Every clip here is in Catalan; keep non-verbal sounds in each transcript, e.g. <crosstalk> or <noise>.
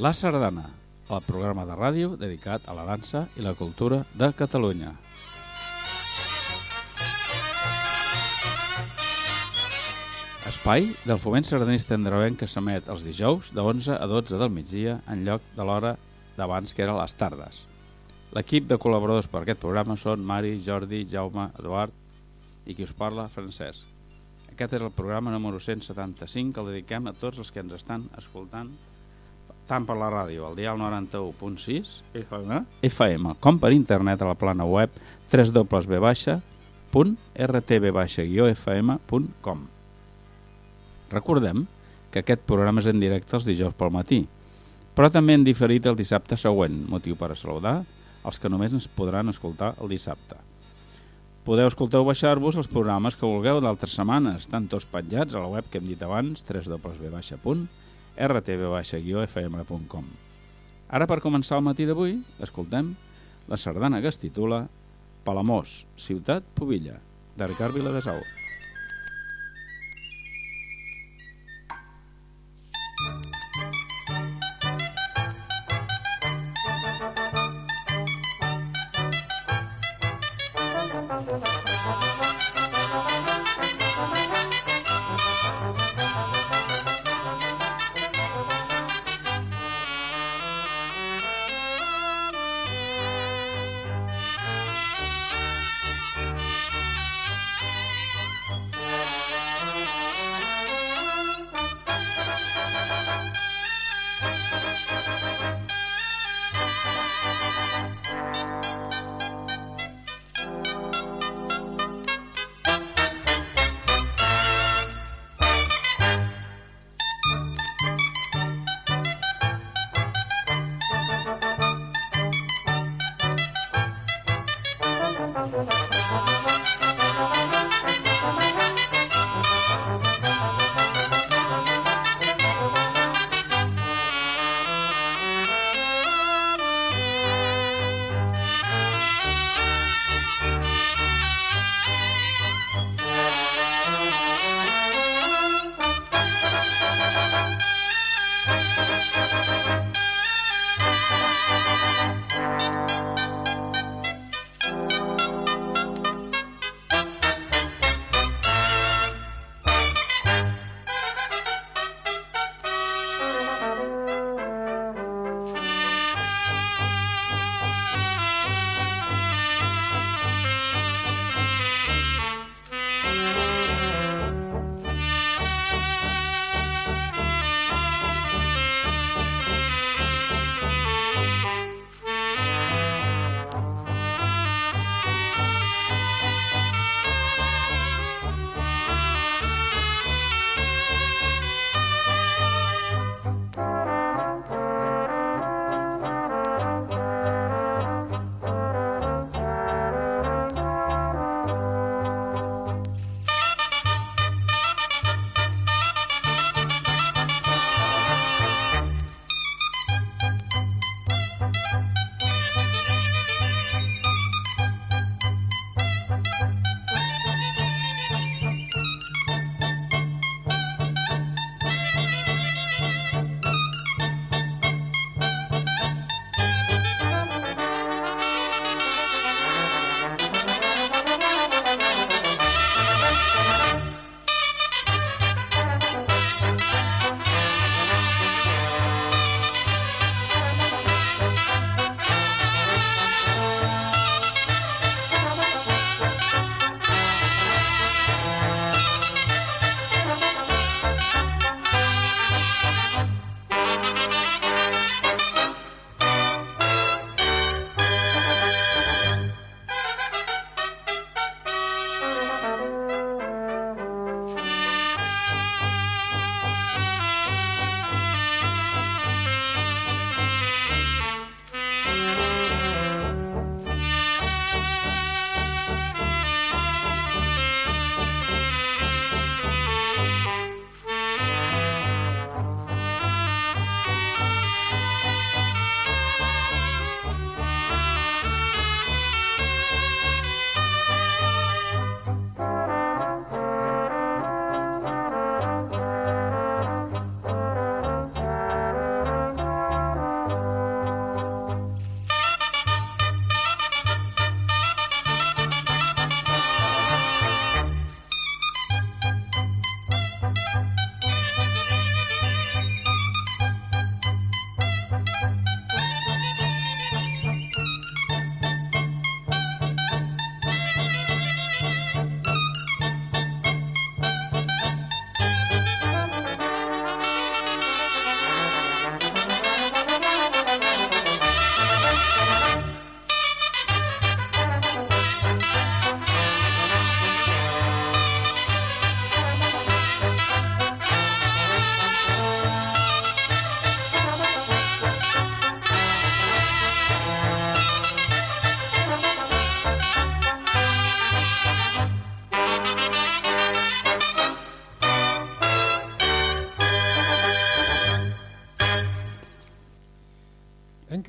La Sardana, el programa de ràdio dedicat a la dansa i la cultura de Catalunya. Espai del foment sardanista andrevenc que s'emet els dijous de 11 a 12 del migdia en lloc de l'hora d'abans que era les tardes. L'equip de col·laboradors per aquest programa són Mari, Jordi, Jaume, Eduard i qui us parla, Francesc. Aquest és el programa número 175 que el dediquem a tots els que ens estan escoltant tant per la ràdio, al dial 91.6 FM, FM, com per internet a la plana web www.rtb-fm.com Recordem que aquest programa és en directe els dijous pel matí, però també en diferit el dissabte següent, motiu per a saludar els que només ens podran escoltar el dissabte. Podeu escoltar o baixar-vos els programes que vulgueu d'altres setmanes, tant tots petjats a la web que hem dit abans, www.rtb-fm.com. Ara, per començar el matí d'avui, escoltem la sardana que es titula Palamós, ciutat Pobilla, de Ricard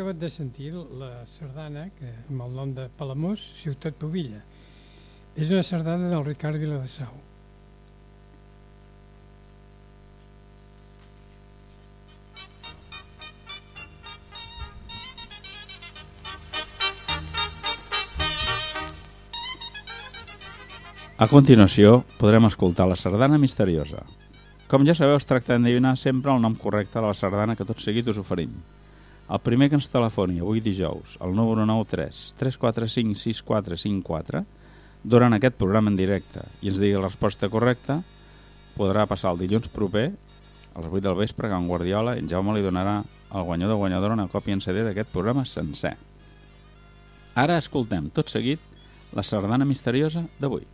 Viladesau. de sentir la sardana que, amb el nom de Palamós, Ciutat Pobilla. És una sardana del Ricard Viladesau. A continuació, podrem escoltar la sardana misteriosa. Com ja sabeu, es tracta d'endevinar sempre el nom correcte de la sardana que tot seguit us oferim. El primer que ens telefoni avui dijous, al número 93 345 6454, durant aquest programa en directe i ens digui la resposta correcta, podrà passar el dilluns proper, a les 8 del vespre, que en Guardiola en Jaume li donarà al guanyador o guanyadora una còpia en CD d'aquest programa sencer. Ara escoltem tot seguit la sardana misteriosa d'avui.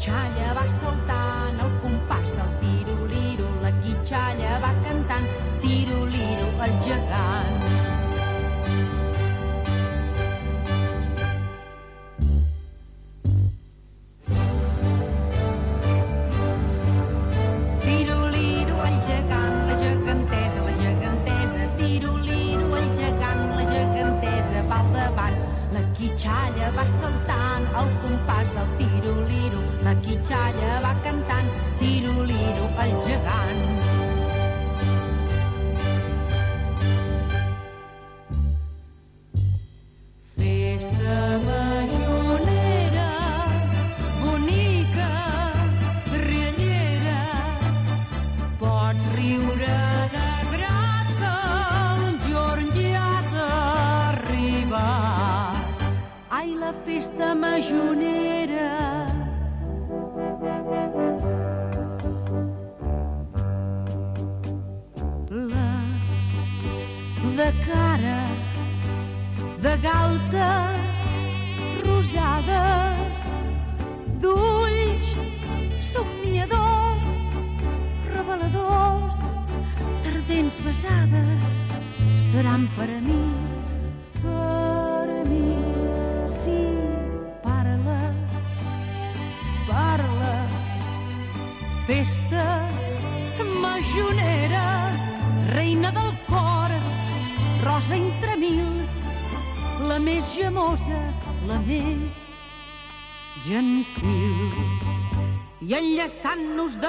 Quitxalla va saltant al compàs del tiro-liro, la quitxalla va cantant tiro-liro el gegant. Tiro-liro gegant, la gegantesa, la gegantesa, tiro-liro gegant, la gegantesa davant. La quitxalla va saltant al compàs del tiro-liro, la quitxalla va cantant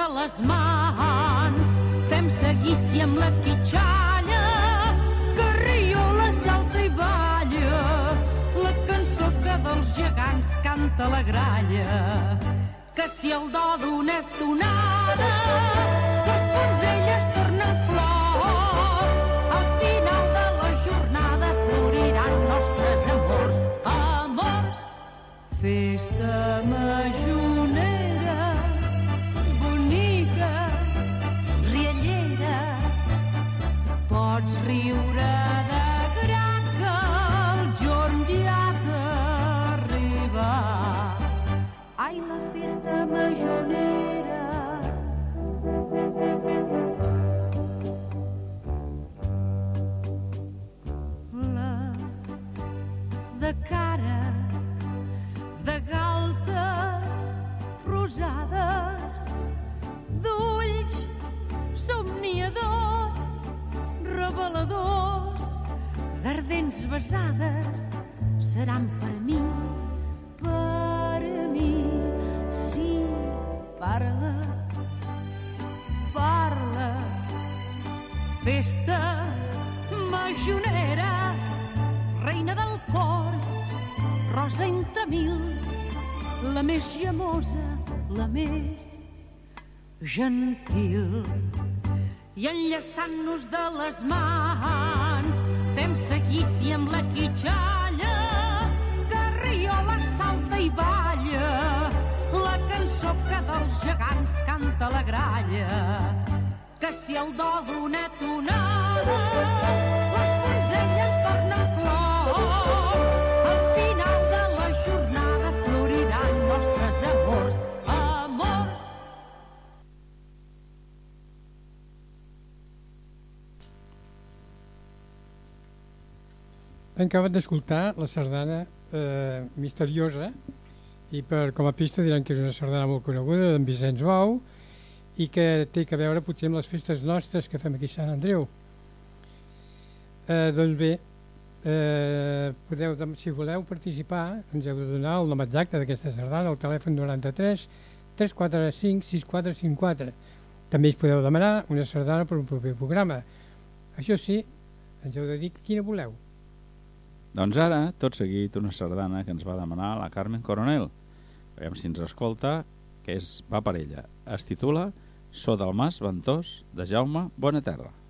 de les mans, fem seguici amb la quitxalla, que riola, salta i balla, la cançó que dels gegants canta la gralla, que si el do d'una estonada, gentil. I enllaçant-nos de les mans, fem seguici amb la quitxalla, que riola, salta i balla, la cançó que dels gegants canta la gralla, que si el do d'una Hem acabat d'escoltar la sardana eh, misteriosa i per, com a pista diran que és una sardana molt coneguda d'en Vicenç Bou i que té que veure potser amb les festes nostres que fem aquí a Sant Andreu. Eh, doncs bé, eh, podeu, dem- si voleu participar, ens heu de donar el nom exacte d'aquesta sardana al telèfon 93 345 6454. També us podeu demanar una sardana per un proper programa. Això sí, ens heu de dir quina voleu. Doncs ara, tot seguit, una sardana que ens va demanar la Carmen Coronel. Veiem si ens escolta, que és, va per ella. Es titula So del Mas Ventós, de Jaume Bonaterra.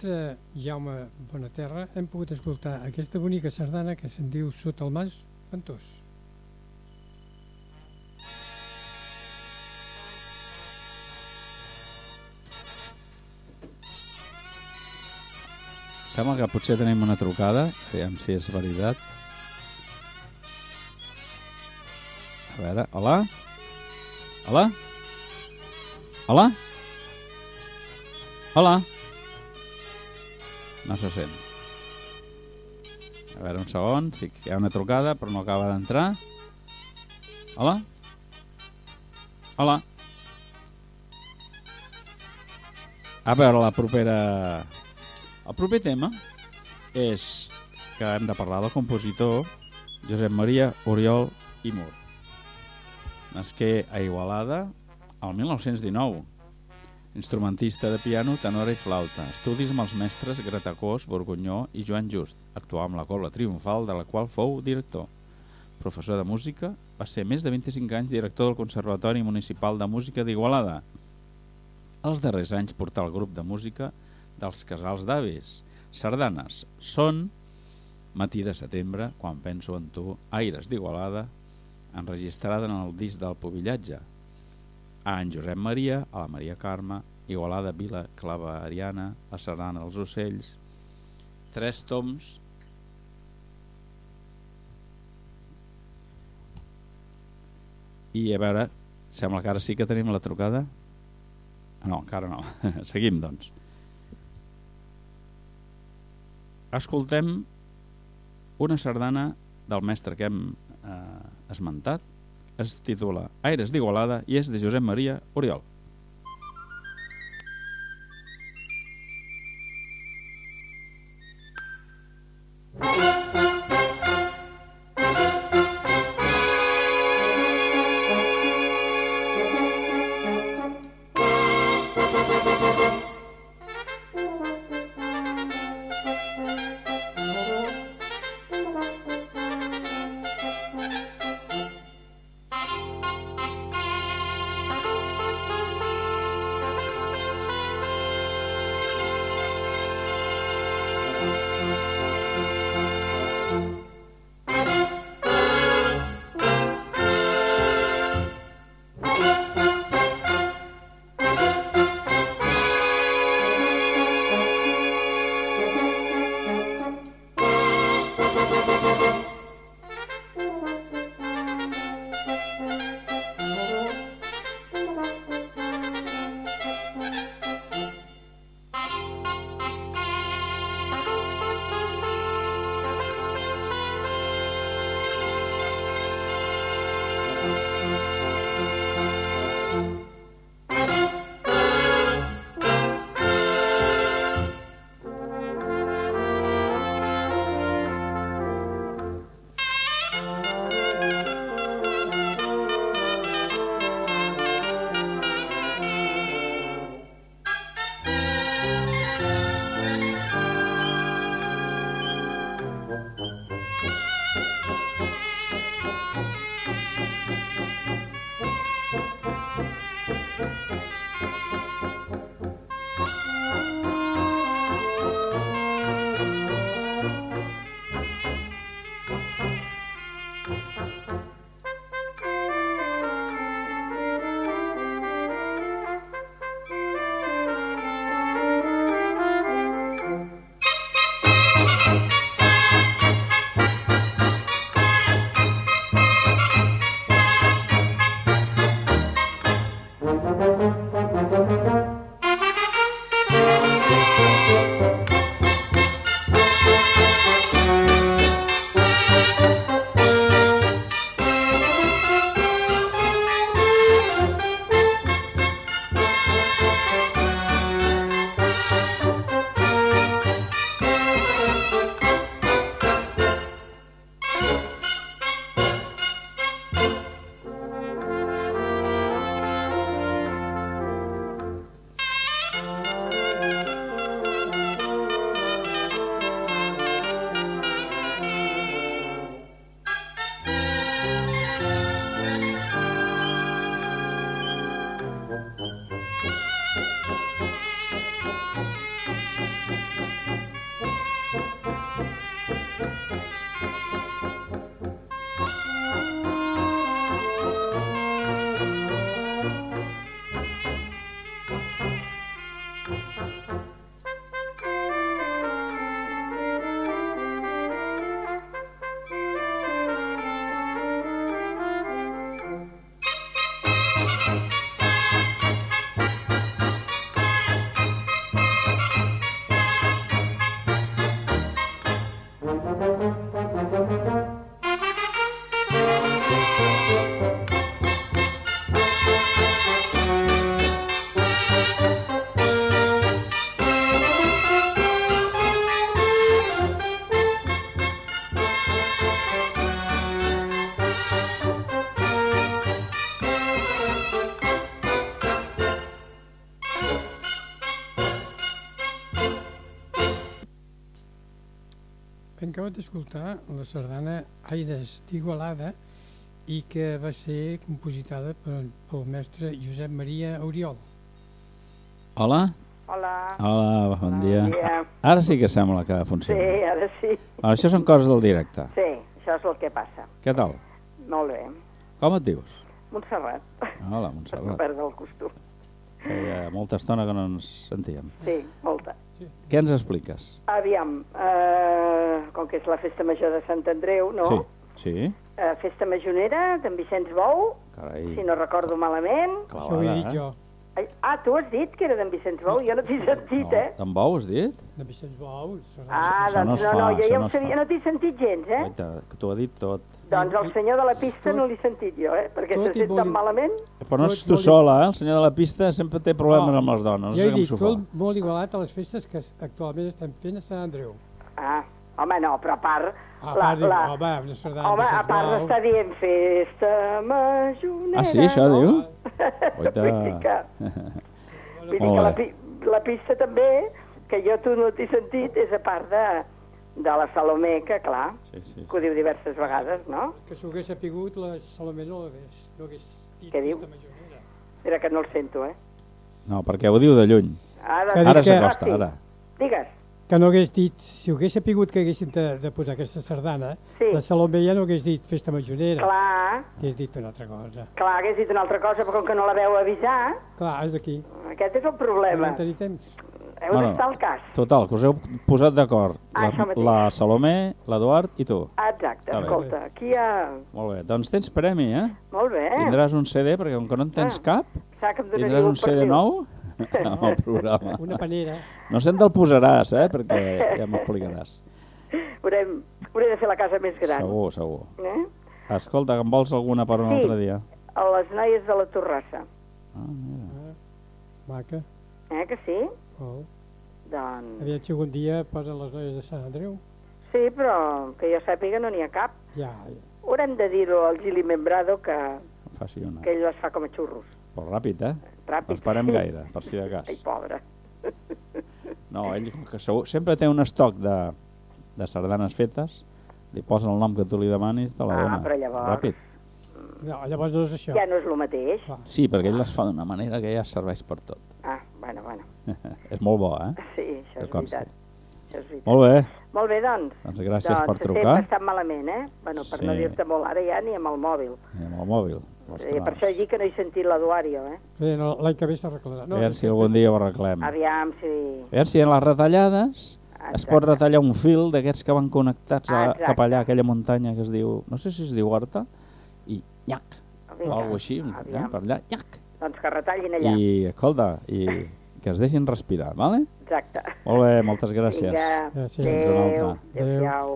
Mestre Jaume Bonaterra hem pogut escoltar aquesta bonica sardana que se'n diu Sota el mas ventós. Sembla que potser tenim una trucada, aviam si és veritat. A veure, hola? Hola? Hola? Hola? No se sent. A veure, un segon, sí que hi ha una trucada, però no acaba d'entrar. Hola? Hola? A veure, la propera... El proper tema és que hem de parlar del compositor Josep Maria Oriol i Mur. Nasqué a Igualada el 1919. Instrumentista de piano, tenora i flauta. Estudis amb els mestres Gratacós, Borgunyó i Joan Just. Actuà amb la Cobla Triomfal, de la qual fou director. Professor de música, va ser més de 25 anys director del Conservatori Municipal de Música d'Igualada. Els darrers anys portà el grup de música dels casals d'avis. Sardanes són Matí de setembre, quan penso en tu, Aires d'Igualada, enregistrada en el disc del Pobillatge, a en Josep Maria, a la Maria Carme, Igualada Vila Clavariana, la Sardana dels Ocells, tres toms i a veure, sembla que ara sí que tenim la trucada. No, encara no. <laughs> Seguim, doncs. Escoltem una sardana del mestre que hem eh, esmentat. Es titula Aires d'Igualada i és de Josep Maria Oriol. Acabat d'escoltar la sardana Aires d'Igualada i que va ser compositada per, pel mestre Josep Maria Oriol. Hola? Hola. Hola, bon dia. Bon dia. Ara sí que sembla que Sí, funciona. ara sí. Bueno, això són coses del directe. Sí, això és el que passa. Què tal? Molt bé. Com et dius? Montserrat. Hola, Per no Montserrat. perdre el costum. Feia molta estona que no ens sentíem. Sí, molta. Què ens expliques? Aviam, eh, com que és la festa major de Sant Andreu, no? Sí, sí. Eh, festa majonera d'en Vicenç Bou, Carai, si no recordo malament. Això ho he dit eh? jo, Ai, ah, tu has dit que era d'en Vicenç Bou? Jo no t'he sentit, eh? D'en Bou has dit? de Vicenç Bou. Ah, no doncs no, fa, no, jo ja no ho sabia, no t'he sentit gens, eh? Guaita, que t'ho ha dit tot. Doncs el senyor de la pista no l'he sentit jo, eh? Perquè Tot se sent tan malament. Però no ets tu sola, eh? El senyor de la pista sempre té problemes Ah, amb les dones. Jo he dit tot molt igualat a les festes que actualment estem fent a Sant Andreu. Ah, home, no, però a part... A part, diu, home, una sardana Home, de a part d'estar dient festa majonera... Ah, sí, això no? diu? <laughs> Vull dir que, <laughs> vull dir que la, la pista també, que jo tu no t'he sentit, és a part de, de la Salomé, que clar, Sí, sí, que ho diu diverses vegades, no? Que s'ho hagués sapigut, la Salomé no l'hagués no hagués dit Què diu? festa majonera. Mira que no el sento, eh? No, perquè ho diu de lluny. Ara, Que Ara que- s'acosta, sí. ara. Digues. Que no hagués dit, si ho hagués sapigut que haguessin de, de posar aquesta sardana, Sí. la Salomé ja no hagués dit festa majonera, Clar, hagués dit una altra cosa. clar, hagués dit una altra cosa, però com que no la veu avisar, Clar, és aquí. aquest és el No problema. vam tenir temps. Heu Bueno. d'estar al cas. Total, que us heu posat d'acord. Ah, La, la Salomé, l'Eduard i tu. Exacte, Està bé. escolta, aquí hi ha... Molt bé, doncs tens premi, eh? Molt bé, Tindràs un CD, perquè com que no en tens Ah. cap, tindràs un CD nou <laughs> amb el programa. Una panera. No sé on te'l posaràs, eh? Perquè ja m'explicaràs. Haurem, hauré de fer la casa més gran. Segur, segur. Eh? Escolta, que en vols alguna per un Sí. altre dia? A les noies de la Torrassa. Ah, mira. Ah, maca. Eh, que sí? Oh. Doncs... Aviam si algun dia posen les noies de Sant Andreu. Sí, però que jo sàpiga no n'hi ha cap. Ja, ja. Haurem de dir-ho al Gili Membrado que, Faci una. que ell les fa com a xurros. Però ràpid, eh? Ràpid. No esperem gaire, per si de cas. Ai, pobre. No, ell que segur, sempre té un estoc de, de sardanes fetes, li posa el nom que tu li demanis, te la Ah, dona. però llavors- Ràpid. No, llavors no és això. Ja no és el mateix. Clar. Sí, perquè ell les fa d'una manera que ja serveix per tot. Ah, bueno, bueno. <laughs> és molt bo, eh? Sí, això és veritat. Això és veritat. Molt bé, Molt bé, doncs. doncs gràcies doncs per trucar. bastant malament, eh? Bueno, per no Sí. dir-te molt, ara ja ni amb el mòbil. I amb el mòbil. Eh, Ostres. per això dit que no he sentit l'Eduario, eh? Bé, no, l'any que ve s'arreglarà. A veure si algun dia ho arreglem. A Aviam si... veure si en les retallades es pot Exacte. retallar un fil d'aquests que van connectats a, Exacte. cap allà, a aquella muntanya que es diu... No sé si es diu Horta, i nyac, Vinga, o alguna així, eh, aviam. per allà, nyac. Doncs que retallin allà. I, escolta, i <laughs> que es deixin respirar, vale? Exacte. Molt bé, moltes gràcies. Vinga, Gràcies. adéu, adéu-siau.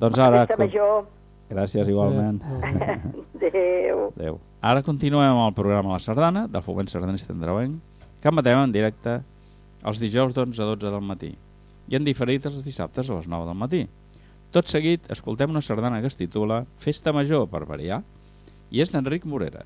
Doncs ara... Festa major. Gràcies igualment. <laughs> Adéu. Adéu. Ara continuem amb el programa La Sardana, del Foment Sardanista Andreuenc, que emetem en directe els dijous d'11 a 12 del matí i en diferit els dissabtes a les 9 del matí. Tot seguit, escoltem una sardana que es titula Festa Major, per variar, i és d'Enric Morera.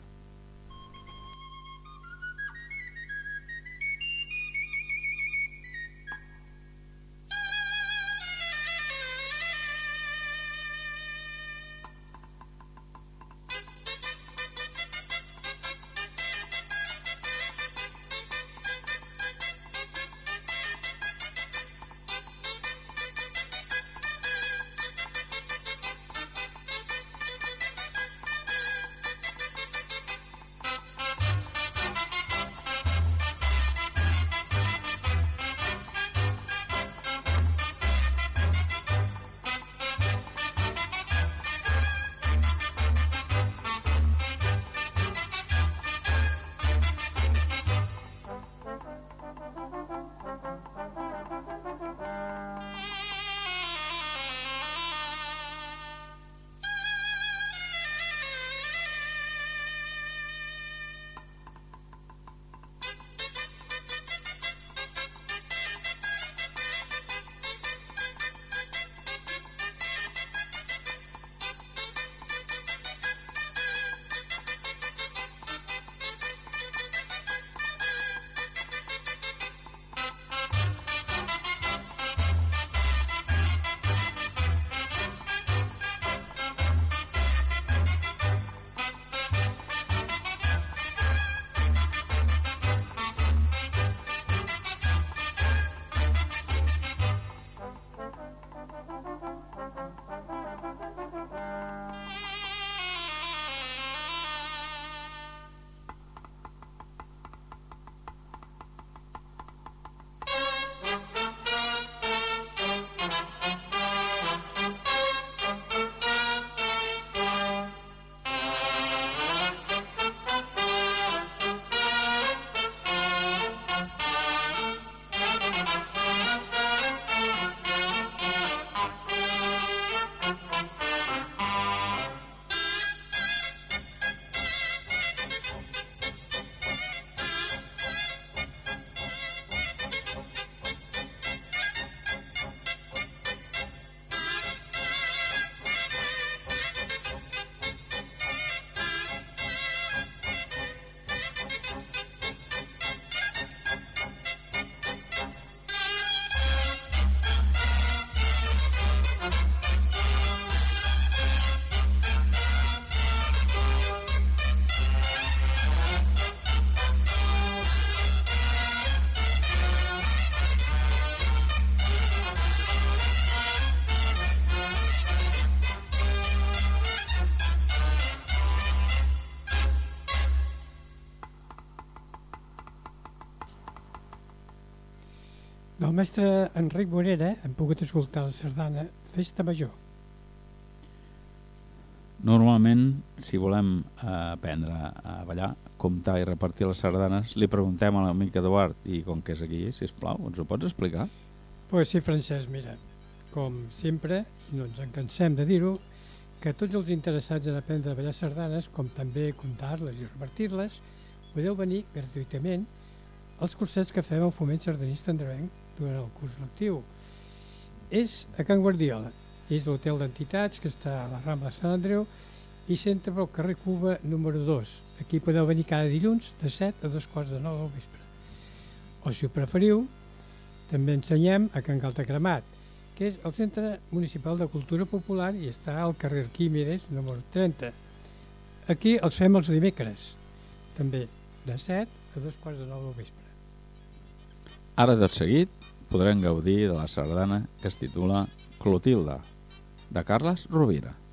Mestre Enric Morera hem pogut escoltar la sardana Festa Major. Normalment, si volem eh, aprendre a ballar, comptar i repartir les sardanes, li preguntem a l'amic Eduard, i com que és aquí, si plau, ens ho pots explicar? Pues sí, Francesc, mira, com sempre, no ens en cansem de dir-ho, que tots els interessats en aprendre a ballar sardanes, com també comptar-les i repartir-les, podeu venir gratuïtament als cursets que fem al Foment Sardanista Andrevenc durant el curs lectiu. És a Can Guardiola, és l'hotel d'entitats que està a la Rambla Sant Andreu i centre pel carrer Cuba número 2. Aquí podeu venir cada dilluns de 7 a 2 quarts de 9 del vespre. O si ho preferiu, també ensenyem a Can Caltacremat, que és el Centre Municipal de Cultura Popular i està al carrer Químedes número 30. Aquí els fem els dimecres, també de 7 a 2 quarts de 9 del vespre. Ara, tot seguit, podrem gaudir de la sardana que es titula Clotilda, de Carles Rovira.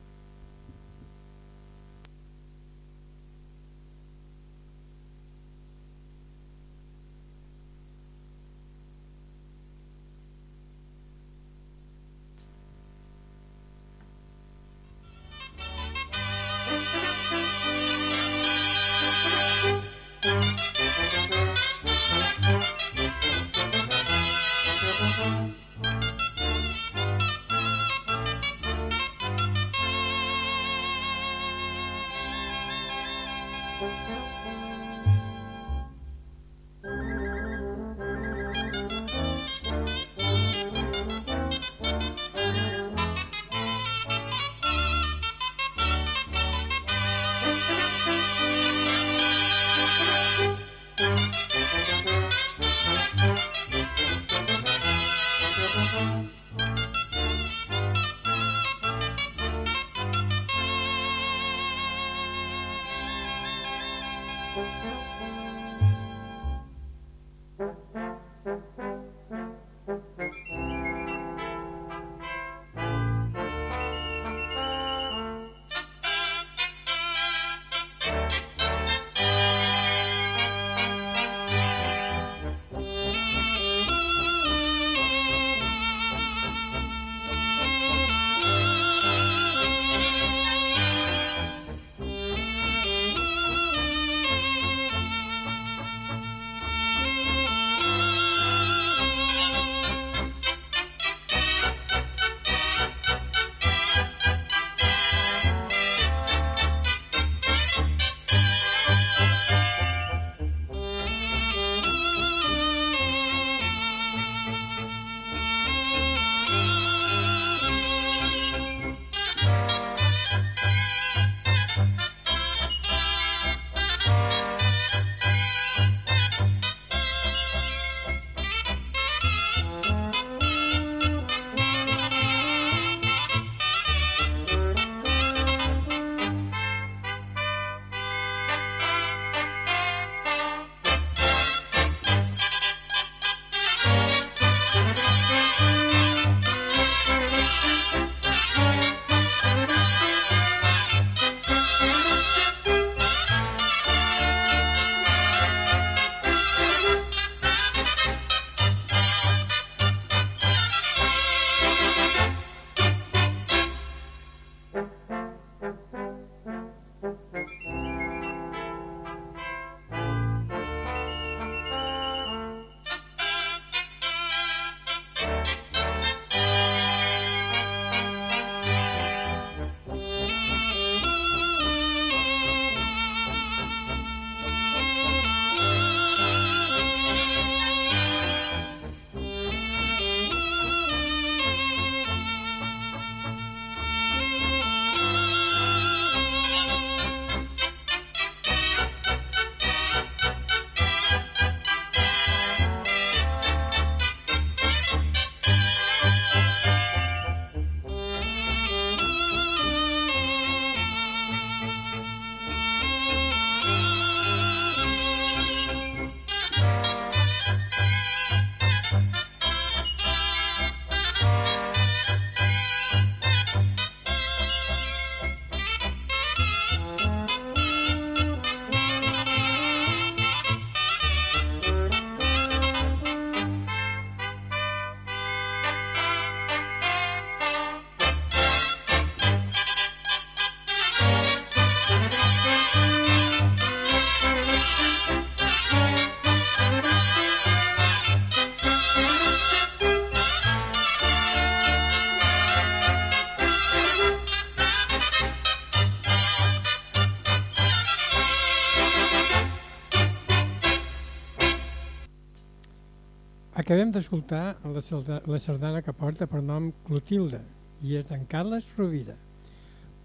Acabem d'escoltar la, la sardana que porta per nom Clotilde i és d'en Carles Rovira.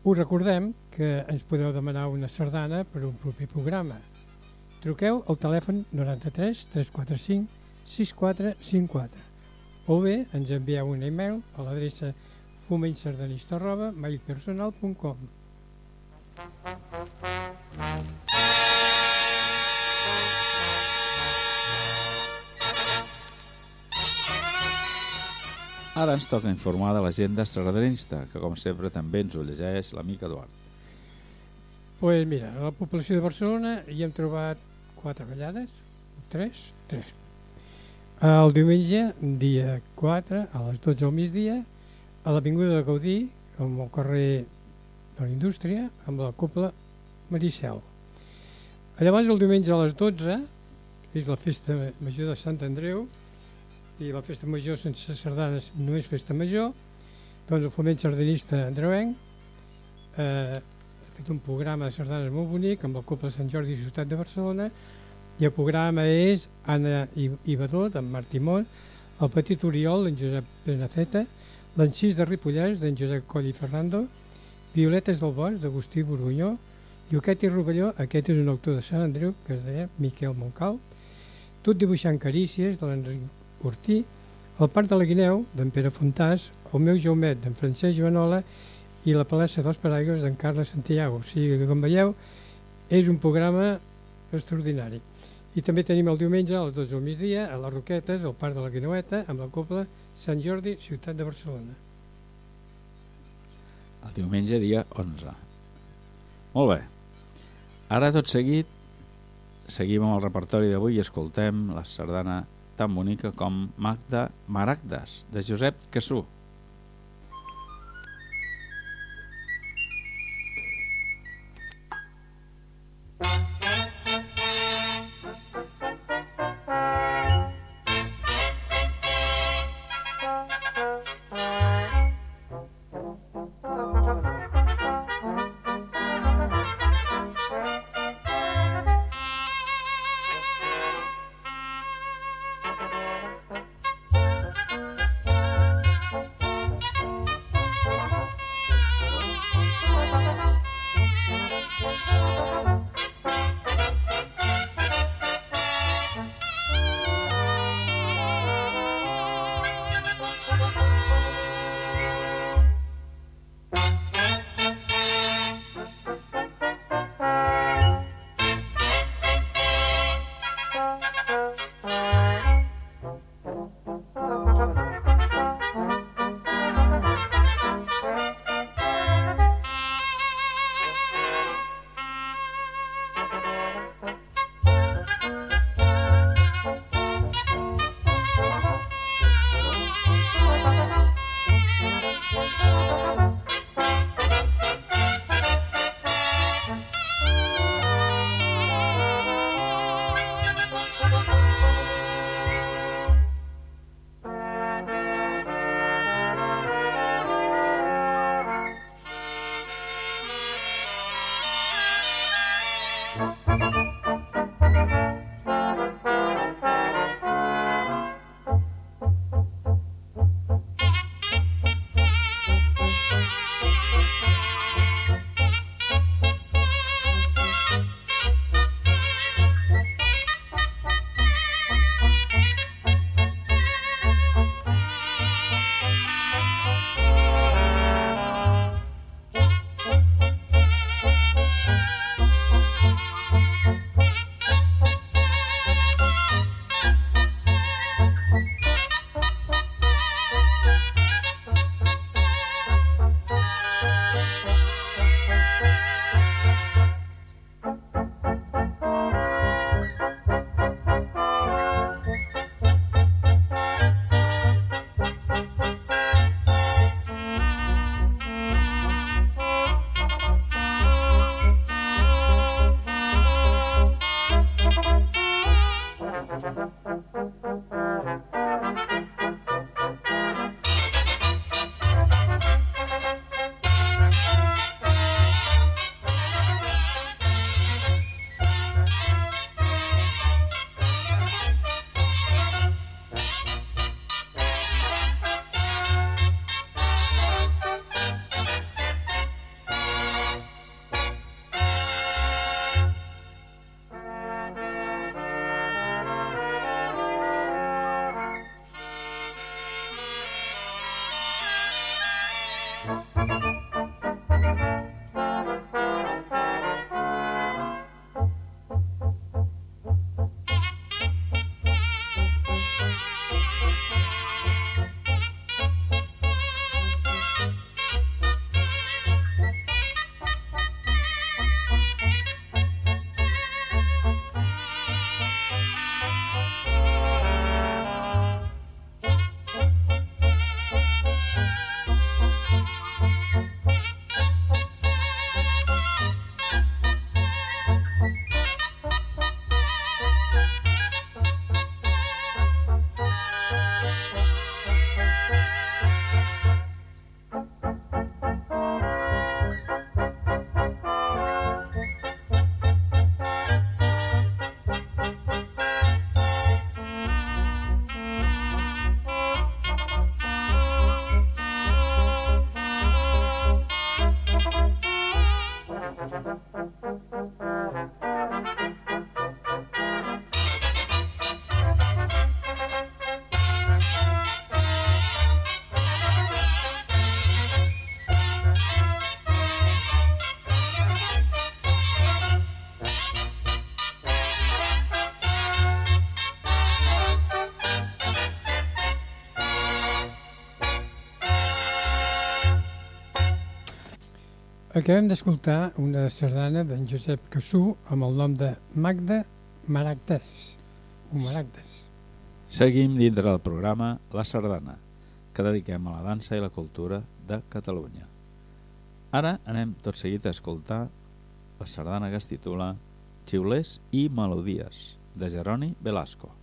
Us recordem que ens podeu demanar una sardana per un proper programa. Truqueu al telèfon 93 345 6454 o bé ens envieu un e-mail a l'adreça fumenysardanista arroba mailpersonal.com Ara ens toca informar de l'agenda sardanista, que com sempre també ens ho llegeix l'amic Eduard. pues mira, a la població de Barcelona hi hem trobat quatre ballades, tres, tres. El diumenge, dia 4, a les 12 del migdia, a l'Avinguda de Gaudí, amb el carrer de la Indústria, amb la Copla Maricel. Llavors, el diumenge a les 12, és la festa major de Sant Andreu, i la festa major sense sardanes no és festa major, doncs el foment sardanista andreuenc. Eh, ha fet un programa de sardanes molt bonic amb el Copa Sant Jordi i Ciutat de Barcelona. I el programa és Anna i, i Badó d'en Martí Mont, el Petit Oriol d'en Josep Benafeta, l'Encís de Ripollès d'en Josep Coll i Ferrando, Violetes del Bosc d'Agustí Borgunyó, Lluquet i Rovelló, aquest és un autor de Sant Andreu que es deia Miquel Montcal, tot dibuixant carícies de l'Enric Ortí, el Parc de la Guineu d'en Pere Fontàs, el meu Jaumet d'en Francesc Joanola i la Palassa dels Paraigües d'en Carles Santiago. O sigui que, com veieu, és un programa extraordinari. I també tenim el diumenge a les 12 del migdia a les Roquetes, al Parc de la Guineueta, amb la Copla Sant Jordi, Ciutat de Barcelona. El diumenge dia 11. Molt bé. Ara tot seguit seguim amb el repertori d'avui i escoltem la sardana tan bonica com Magda Maragdes, de Josep Cassú. Acabem d'escoltar una sardana d'en Josep Cassú amb el nom de Magda Maragdes. O Maragdes. Seguim dintre del programa La Sardana, que dediquem a la dansa i la cultura de Catalunya. Ara anem tot seguit a escoltar la sardana que es titula Xiulers i Melodies, de Jeroni Velasco.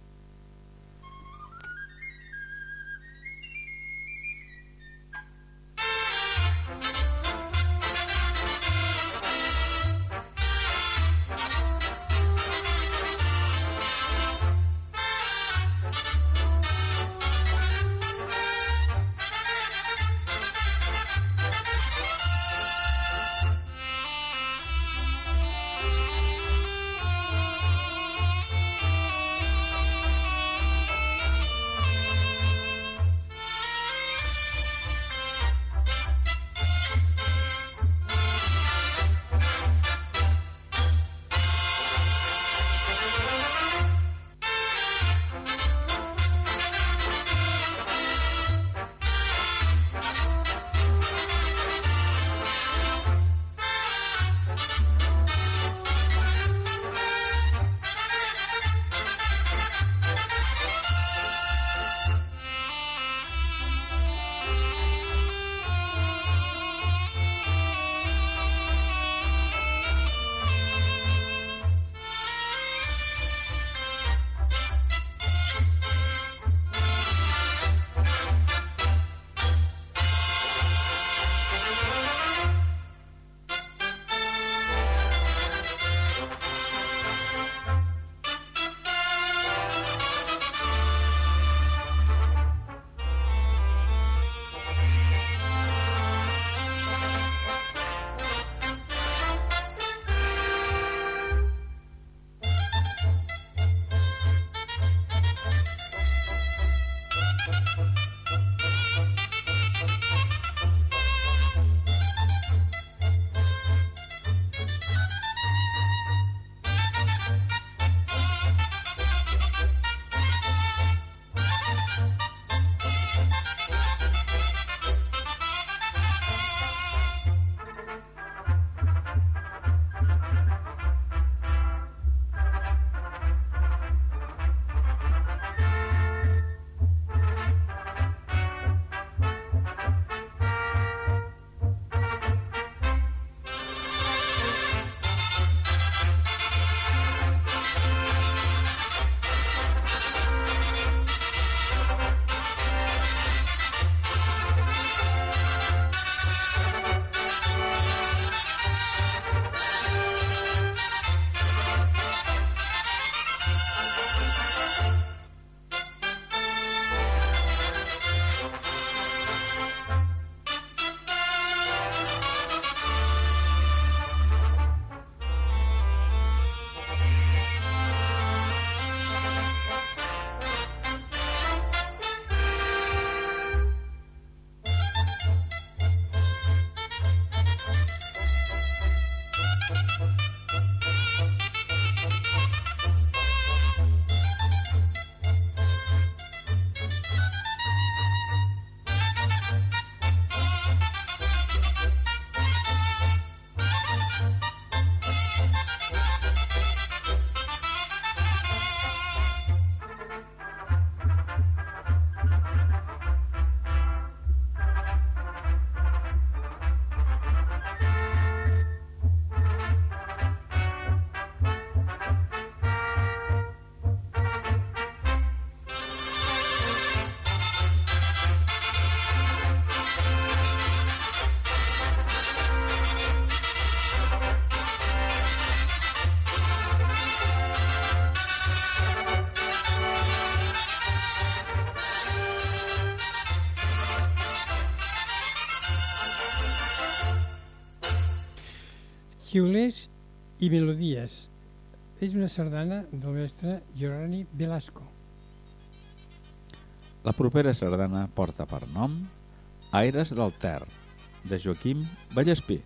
Xiulers i melodies. És una sardana del mestre Jeroni Velasco. La propera sardana porta per nom Aires del Ter, de Joaquim Vallespí.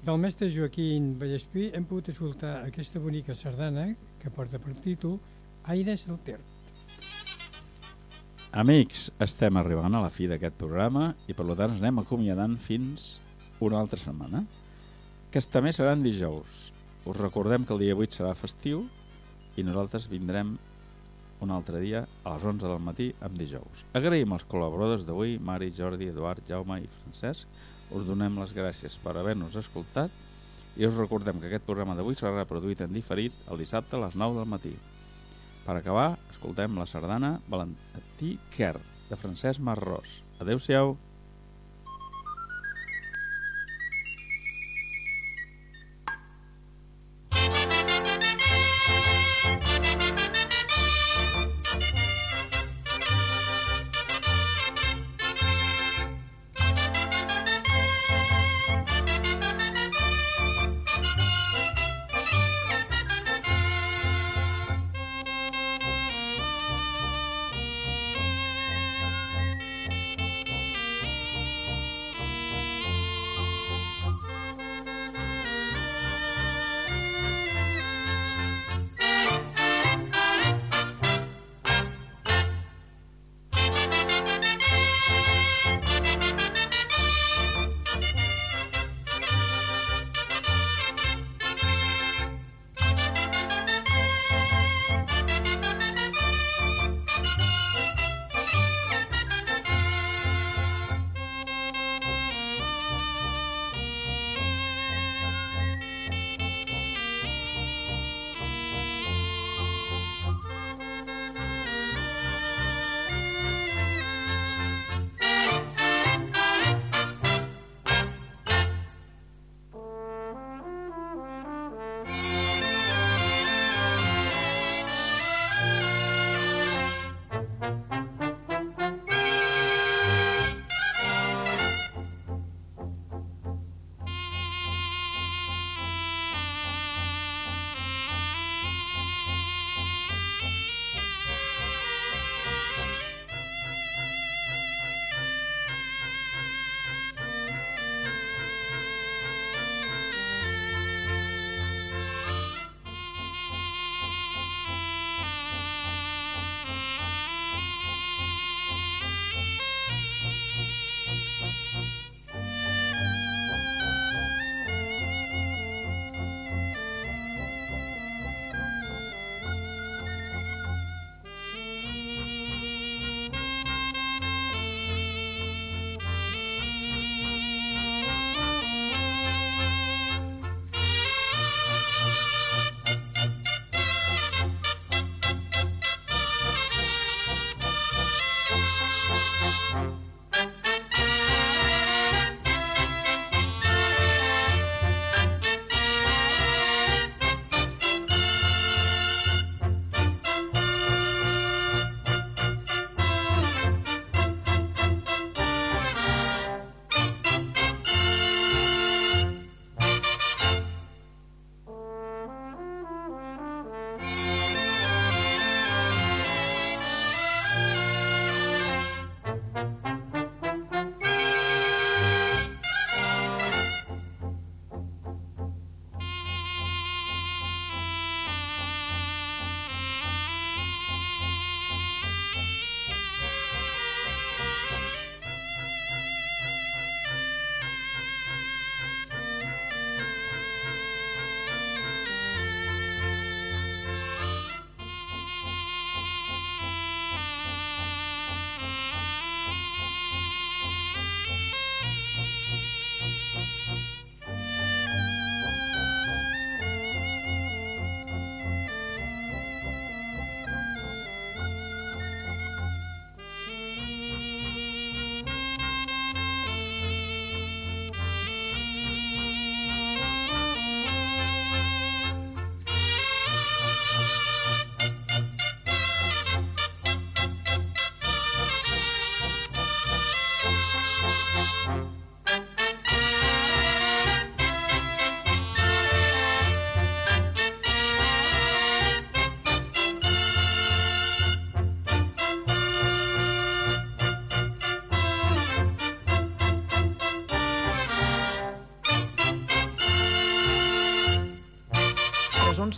Del mestre Joaquín Vallespí hem pogut escoltar aquesta bonica sardana que porta per títol Aires del Ter. Amics, estem arribant a la fi d'aquest programa i per tant ens anem acomiadant fins una altra setmana. Aquesta més serà en dijous. Us recordem que el dia 8 serà festiu i nosaltres vindrem un altre dia a les 11 del matí amb dijous. Agraïm als col·laboradors d'avui, Mari, Jordi, Eduard, Jaume i Francesc. Us donem les gràcies per haver-nos escoltat i us recordem que aquest programa d'avui serà reproduït en diferit el dissabte a les 9 del matí. Per acabar, escoltem la sardana Valentí Quer, de Francesc Marrós. Adéu-siau.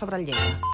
Sobre el Lleida.